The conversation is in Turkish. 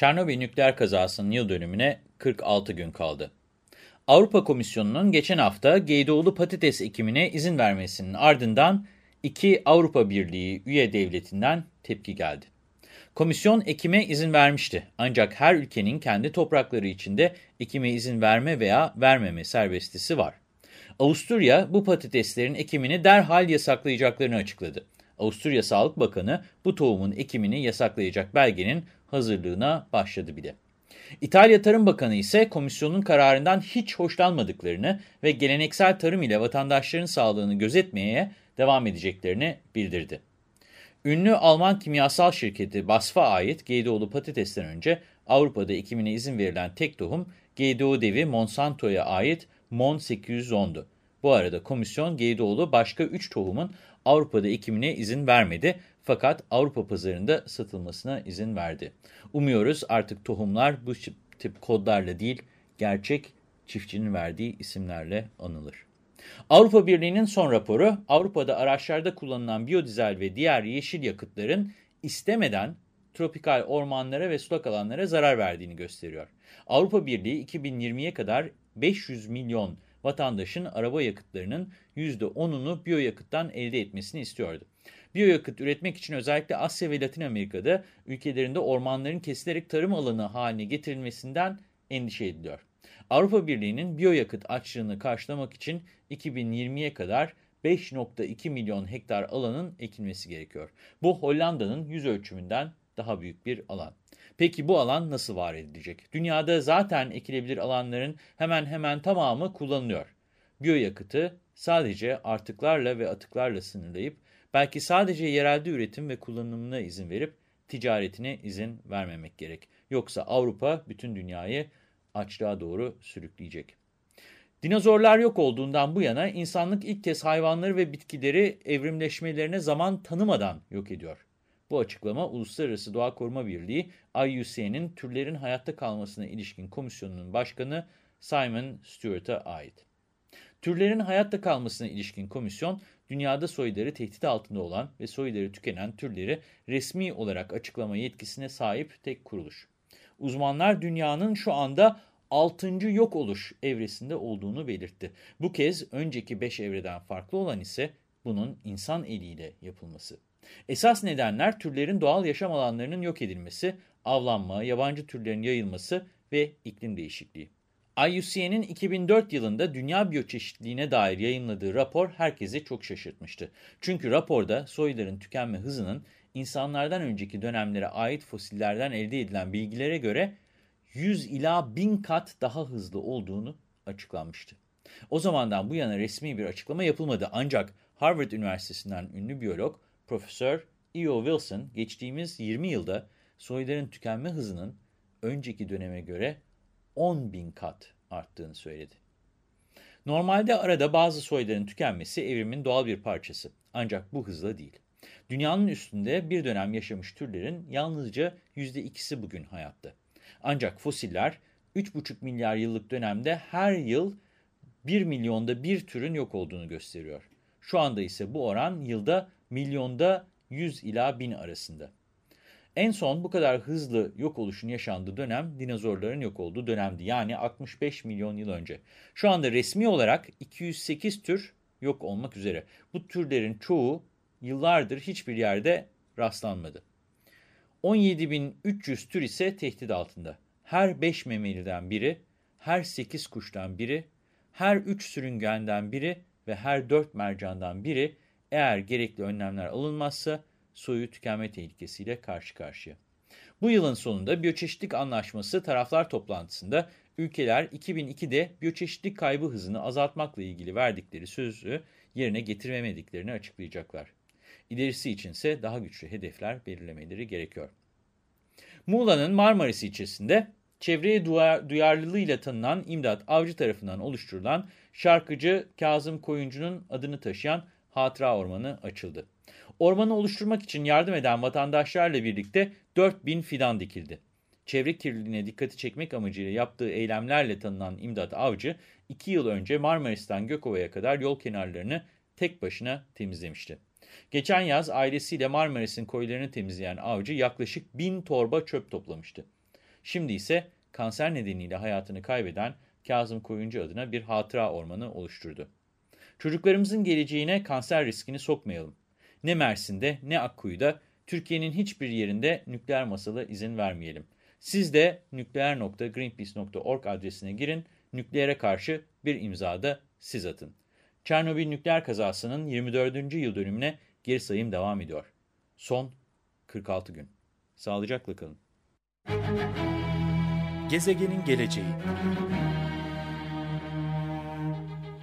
Çernobil nükleer kazasının yıl dönümüne 46 gün kaldı. Avrupa Komisyonu'nun geçen hafta Geydoğlu patates ekimine izin vermesinin ardından iki Avrupa Birliği üye devletinden tepki geldi. Komisyon ekime izin vermişti ancak her ülkenin kendi toprakları içinde ekime izin verme veya vermeme serbestisi var. Avusturya bu patateslerin ekimini derhal yasaklayacaklarını açıkladı. Avusturya Sağlık Bakanı bu tohumun ekimini yasaklayacak belgenin hazırlığına başladı bile. İtalya Tarım Bakanı ise komisyonun kararından hiç hoşlanmadıklarını ve geleneksel tarım ile vatandaşların sağlığını gözetmeye devam edeceklerini bildirdi. Ünlü Alman kimyasal şirketi BASF'a ait GDO'lu patatesten önce Avrupa'da ekimine izin verilen tek tohum GDO devi Monsanto'ya ait MON 810'du. Bu arada komisyon GDO'lu başka 3 tohumun Avrupa'da ekimine izin vermedi fakat Avrupa pazarında satılmasına izin verdi. Umuyoruz artık tohumlar bu tip kodlarla değil, gerçek çiftçinin verdiği isimlerle anılır. Avrupa Birliği'nin son raporu, Avrupa'da araçlarda kullanılan biyodizel ve diğer yeşil yakıtların istemeden tropikal ormanlara ve sulak alanlara zarar verdiğini gösteriyor. Avrupa Birliği 2020'ye kadar 500 milyon vatandaşın araba yakıtlarının %10'unu biyoyakıttan elde etmesini istiyordu. Biyoyakıt üretmek için özellikle Asya ve Latin Amerika'da ülkelerinde ormanların kesilerek tarım alanı haline getirilmesinden endişe ediliyor. Avrupa Birliği'nin biyoyakıt açlığını karşılamak için 2020'ye kadar 5.2 milyon hektar alanın ekilmesi gerekiyor. Bu Hollanda'nın yüz ölçümünden daha büyük bir alan. Peki bu alan nasıl var edilecek? Dünyada zaten ekilebilir alanların hemen hemen tamamı kullanılıyor. Biyoyakıtı sadece artıklarla ve atıklarla sınırlayıp belki sadece yerelde üretim ve kullanımına izin verip ticaretine izin vermemek gerek. Yoksa Avrupa bütün dünyayı açlığa doğru sürükleyecek. Dinozorlar yok olduğundan bu yana insanlık ilk kez hayvanları ve bitkileri evrimleşmelerine zaman tanımadan yok ediyor. Bu açıklama Uluslararası Doğa Koruma Birliği IUCN'in türlerin hayatta kalmasına ilişkin komisyonunun başkanı Simon Stewart'a ait. Türlerin hayatta kalmasına ilişkin komisyon, dünyada soyları tehdit altında olan ve soyları tükenen türleri resmi olarak açıklama yetkisine sahip tek kuruluş. Uzmanlar dünyanın şu anda 6. yok oluş evresinde olduğunu belirtti. Bu kez önceki 5 evreden farklı olan ise bunun insan eliyle yapılması. Esas nedenler türlerin doğal yaşam alanlarının yok edilmesi, avlanma, yabancı türlerin yayılması ve iklim değişikliği. IUCN'in 2004 yılında dünya biyoçeşitliliğine dair yayınladığı rapor herkesi çok şaşırtmıştı. Çünkü raporda soyların tükenme hızının insanlardan önceki dönemlere ait fosillerden elde edilen bilgilere göre 100 ila 1000 kat daha hızlı olduğunu açıklanmıştı. O zamandan bu yana resmi bir açıklama yapılmadı ancak Harvard Üniversitesi'nden ünlü biyolog Profesör E.O. Wilson geçtiğimiz 20 yılda soyların tükenme hızının önceki döneme göre 10 bin kat arttığını söyledi. Normalde arada bazı soyların tükenmesi evrimin doğal bir parçası. Ancak bu hızla değil. Dünyanın üstünde bir dönem yaşamış türlerin yalnızca %2'si bugün hayatta. Ancak fosiller 3,5 milyar yıllık dönemde her yıl 1 milyonda bir türün yok olduğunu gösteriyor. Şu anda ise bu oran yılda milyonda 100 ila 1000 arasında. En son bu kadar hızlı yok oluşun yaşandığı dönem dinozorların yok olduğu dönemdi. Yani 65 milyon yıl önce. Şu anda resmi olarak 208 tür yok olmak üzere. Bu türlerin çoğu yıllardır hiçbir yerde rastlanmadı. 17.300 tür ise tehdit altında. Her 5 memeliden biri, her 8 kuştan biri, her 3 sürüngenden biri ve her 4 mercandan biri eğer gerekli önlemler alınmazsa soyu tükenme tehlikesiyle karşı karşıya. Bu yılın sonunda biyoçeşitlik anlaşması taraflar toplantısında ülkeler 2002'de biyoçeşitlik kaybı hızını azaltmakla ilgili verdikleri sözü yerine getiremediklerini açıklayacaklar. İlerisi içinse daha güçlü hedefler belirlemeleri gerekiyor. Muğla'nın Marmaris ilçesinde çevreye duyar, duyarlılığıyla tanınan İmdat Avcı tarafından oluşturulan şarkıcı Kazım Koyuncu'nun adını taşıyan Hatıra Ormanı açıldı. Ormanı oluşturmak için yardım eden vatandaşlarla birlikte 4000 fidan dikildi. Çevre kirliliğine dikkati çekmek amacıyla yaptığı eylemlerle tanınan İmdat Avcı, 2 yıl önce Marmaris'ten Gökova'ya kadar yol kenarlarını tek başına temizlemişti. Geçen yaz ailesiyle Marmaris'in koylarını temizleyen Avcı yaklaşık 1000 torba çöp toplamıştı. Şimdi ise kanser nedeniyle hayatını kaybeden Kazım Koyuncu adına bir hatıra ormanı oluşturdu. Çocuklarımızın geleceğine kanser riskini sokmayalım. Ne Mersin'de ne Akkuyu'da Türkiye'nin hiçbir yerinde nükleer masalı izin vermeyelim. Siz de nükleer.greenpeace.org adresine girin, nükleere karşı bir imzada siz atın. Çernobil nükleer kazasının 24. yıl dönümüne geri sayım devam ediyor. Son 46 gün. Sağlıcakla kalın. Gezegenin geleceği